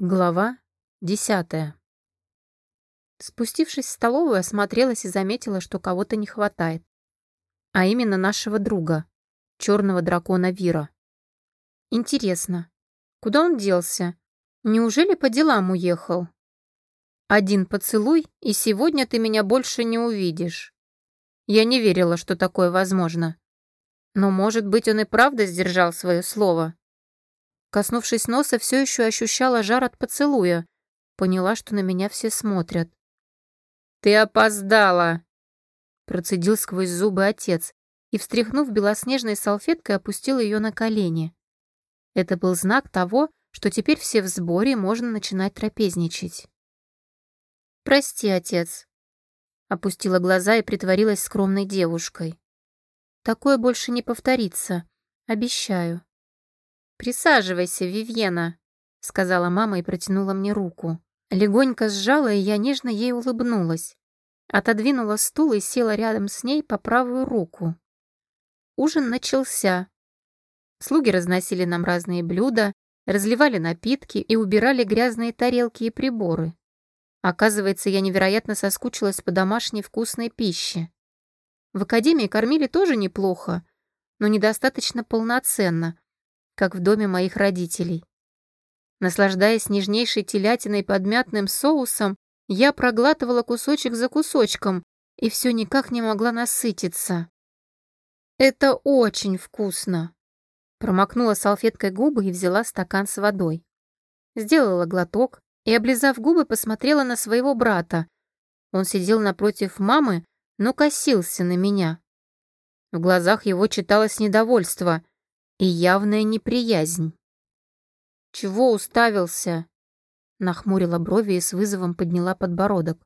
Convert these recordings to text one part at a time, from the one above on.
Глава десятая. Спустившись в столовую, осмотрелась и заметила, что кого-то не хватает. А именно нашего друга, черного дракона Вира. Интересно, куда он делся? Неужели по делам уехал? Один поцелуй, и сегодня ты меня больше не увидишь. Я не верила, что такое возможно. Но, может быть, он и правда сдержал свое слово. Коснувшись носа, все еще ощущала жар от поцелуя. Поняла, что на меня все смотрят. «Ты опоздала!» Процедил сквозь зубы отец и, встряхнув белоснежной салфеткой, опустил ее на колени. Это был знак того, что теперь все в сборе и можно начинать трапезничать. «Прости, отец», — опустила глаза и притворилась скромной девушкой. «Такое больше не повторится, обещаю». «Присаживайся, Вивьена», — сказала мама и протянула мне руку. Легонько сжала, и я нежно ей улыбнулась. Отодвинула стул и села рядом с ней по правую руку. Ужин начался. Слуги разносили нам разные блюда, разливали напитки и убирали грязные тарелки и приборы. Оказывается, я невероятно соскучилась по домашней вкусной пище. В академии кормили тоже неплохо, но недостаточно полноценно, как в доме моих родителей. Наслаждаясь нежнейшей телятиной под мятным соусом, я проглатывала кусочек за кусочком и все никак не могла насытиться. «Это очень вкусно!» Промокнула салфеткой губы и взяла стакан с водой. Сделала глоток и, облизав губы, посмотрела на своего брата. Он сидел напротив мамы, но косился на меня. В глазах его читалось недовольство и явная неприязнь. «Чего уставился?» Нахмурила брови и с вызовом подняла подбородок.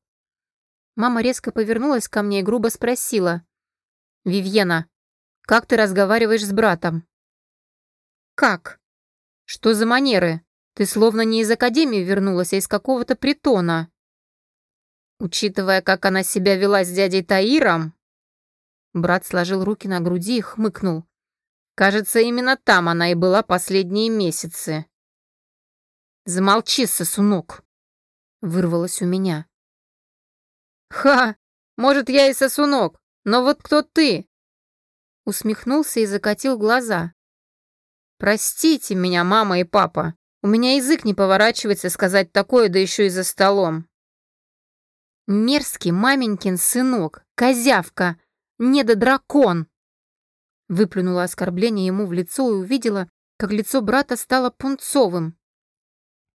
Мама резко повернулась ко мне и грубо спросила. «Вивьена, как ты разговариваешь с братом?» «Как? Что за манеры? Ты словно не из академии вернулась, а из какого-то притона». Учитывая, как она себя вела с дядей Таиром, брат сложил руки на груди и хмыкнул. Кажется, именно там она и была последние месяцы. «Замолчи, сосунок!» — вырвалось у меня. «Ха! Может, я и сосунок, но вот кто ты?» Усмехнулся и закатил глаза. «Простите меня, мама и папа, у меня язык не поворачивается сказать такое, да еще и за столом». «Мерзкий маменькин сынок, козявка, недодракон!» Выплюнула оскорбление ему в лицо и увидела, как лицо брата стало пунцовым.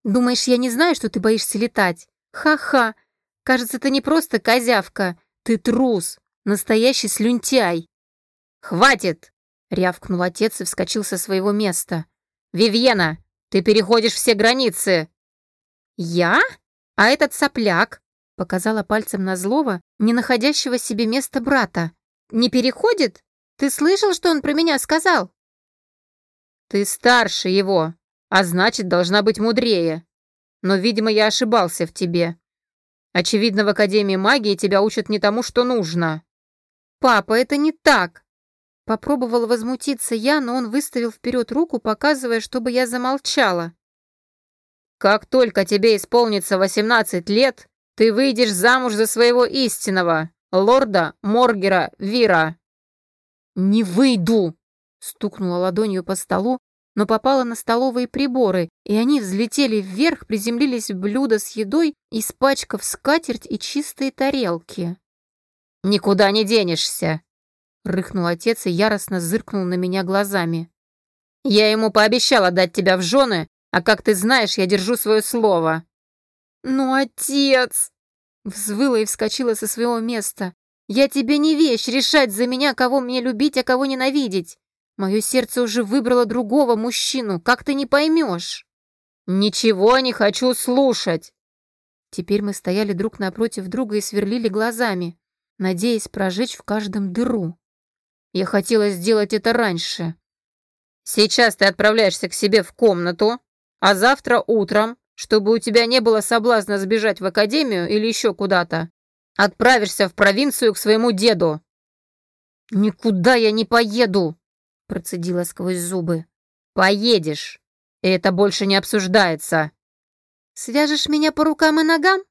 «Думаешь, я не знаю, что ты боишься летать? Ха-ха! Кажется, ты не просто козявка, ты трус, настоящий слюнтяй!» «Хватит!» — рявкнул отец и вскочил со своего места. «Вивьена, ты переходишь все границы!» «Я? А этот сопляк?» — показала пальцем на злого, не находящего себе места брата. «Не переходит? Ты слышал, что он про меня сказал?» «Ты старше его, а значит, должна быть мудрее. Но, видимо, я ошибался в тебе. Очевидно, в Академии магии тебя учат не тому, что нужно». «Папа, это не так!» Попробовала возмутиться я, но он выставил вперед руку, показывая, чтобы я замолчала. «Как только тебе исполнится 18 лет, ты выйдешь замуж за своего истинного, лорда Моргера Вира». «Не выйду!» Стукнула ладонью по столу, но попала на столовые приборы, и они взлетели вверх, приземлились в блюдо с едой, испачкав скатерть и чистые тарелки. «Никуда не денешься!» — рыкнул отец и яростно зыркнул на меня глазами. «Я ему пообещала дать тебя в жены, а как ты знаешь, я держу свое слово». «Ну, отец!» — взвыла и вскочила со своего места. Я тебе не вещь решать за меня, кого мне любить, а кого ненавидеть. Мое сердце уже выбрало другого мужчину, как ты не поймешь. Ничего не хочу слушать. Теперь мы стояли друг напротив друга и сверлили глазами, надеясь прожечь в каждом дыру. Я хотела сделать это раньше. Сейчас ты отправляешься к себе в комнату, а завтра утром, чтобы у тебя не было соблазна сбежать в академию или еще куда-то, Отправишься в провинцию к своему деду». «Никуда я не поеду», — процедила сквозь зубы. «Поедешь, и это больше не обсуждается». Свяжешь меня по рукам и ногам?»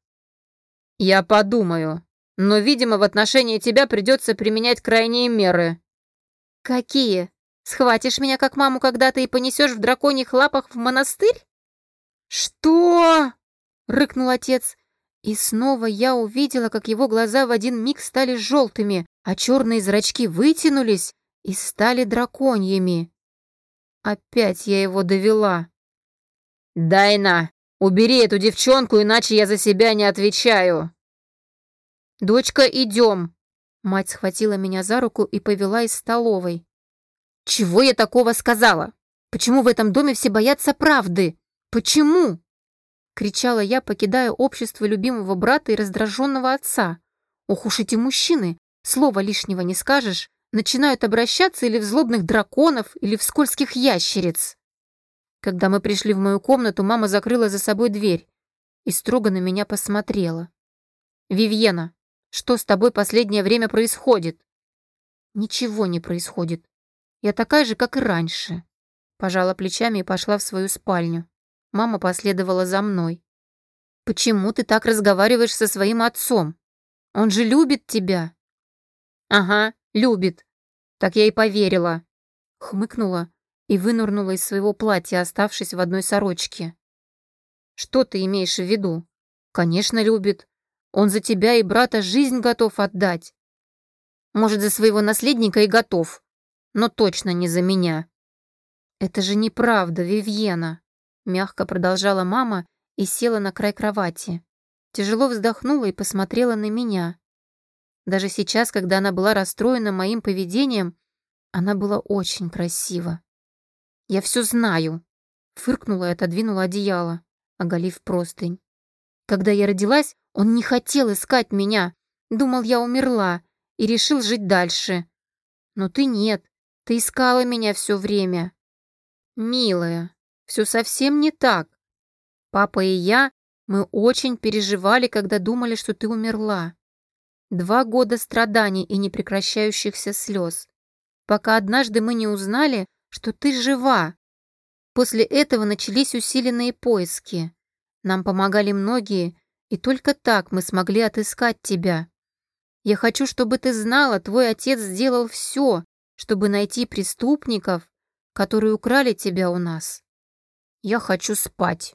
«Я подумаю, но, видимо, в отношении тебя придется применять крайние меры». «Какие? Схватишь меня, как маму когда-то, и понесешь в драконьих лапах в монастырь?» «Что?» — рыкнул отец. И снова я увидела, как его глаза в один миг стали желтыми, а черные зрачки вытянулись и стали драконьями. Опять я его довела. «Дайна, убери эту девчонку, иначе я за себя не отвечаю!» «Дочка, идем!» Мать схватила меня за руку и повела из столовой. «Чего я такого сказала? Почему в этом доме все боятся правды? Почему?» Кричала я, покидая общество любимого брата и раздраженного отца. Ох уж эти мужчины, слова лишнего не скажешь, начинают обращаться или в злобных драконов, или в скользких ящериц. Когда мы пришли в мою комнату, мама закрыла за собой дверь и строго на меня посмотрела. «Вивьена, что с тобой последнее время происходит?» «Ничего не происходит. Я такая же, как и раньше». Пожала плечами и пошла в свою спальню. Мама последовала за мной. «Почему ты так разговариваешь со своим отцом? Он же любит тебя». «Ага, любит. Так я и поверила». Хмыкнула и вынурнула из своего платья, оставшись в одной сорочке. «Что ты имеешь в виду? Конечно, любит. Он за тебя и брата жизнь готов отдать. Может, за своего наследника и готов, но точно не за меня». «Это же неправда, Вивьена», Мягко продолжала мама и села на край кровати. Тяжело вздохнула и посмотрела на меня. Даже сейчас, когда она была расстроена моим поведением, она была очень красива. «Я все знаю», — фыркнула и отодвинула одеяло, оголив простынь. «Когда я родилась, он не хотел искать меня, думал, я умерла и решил жить дальше. Но ты нет, ты искала меня все время». «Милая, все совсем не так. Папа и я, мы очень переживали, когда думали, что ты умерла. Два года страданий и непрекращающихся слез, пока однажды мы не узнали, что ты жива. После этого начались усиленные поиски. Нам помогали многие, и только так мы смогли отыскать тебя. Я хочу, чтобы ты знала, твой отец сделал все, чтобы найти преступников, которые украли тебя у нас. «Я хочу спать».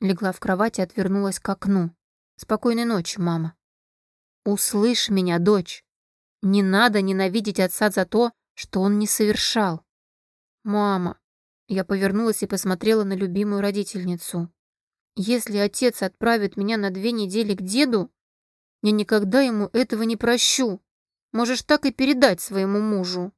Легла в кровать и отвернулась к окну. «Спокойной ночи, мама». «Услышь меня, дочь. Не надо ненавидеть отца за то, что он не совершал». «Мама». Я повернулась и посмотрела на любимую родительницу. «Если отец отправит меня на две недели к деду, я никогда ему этого не прощу. Можешь так и передать своему мужу».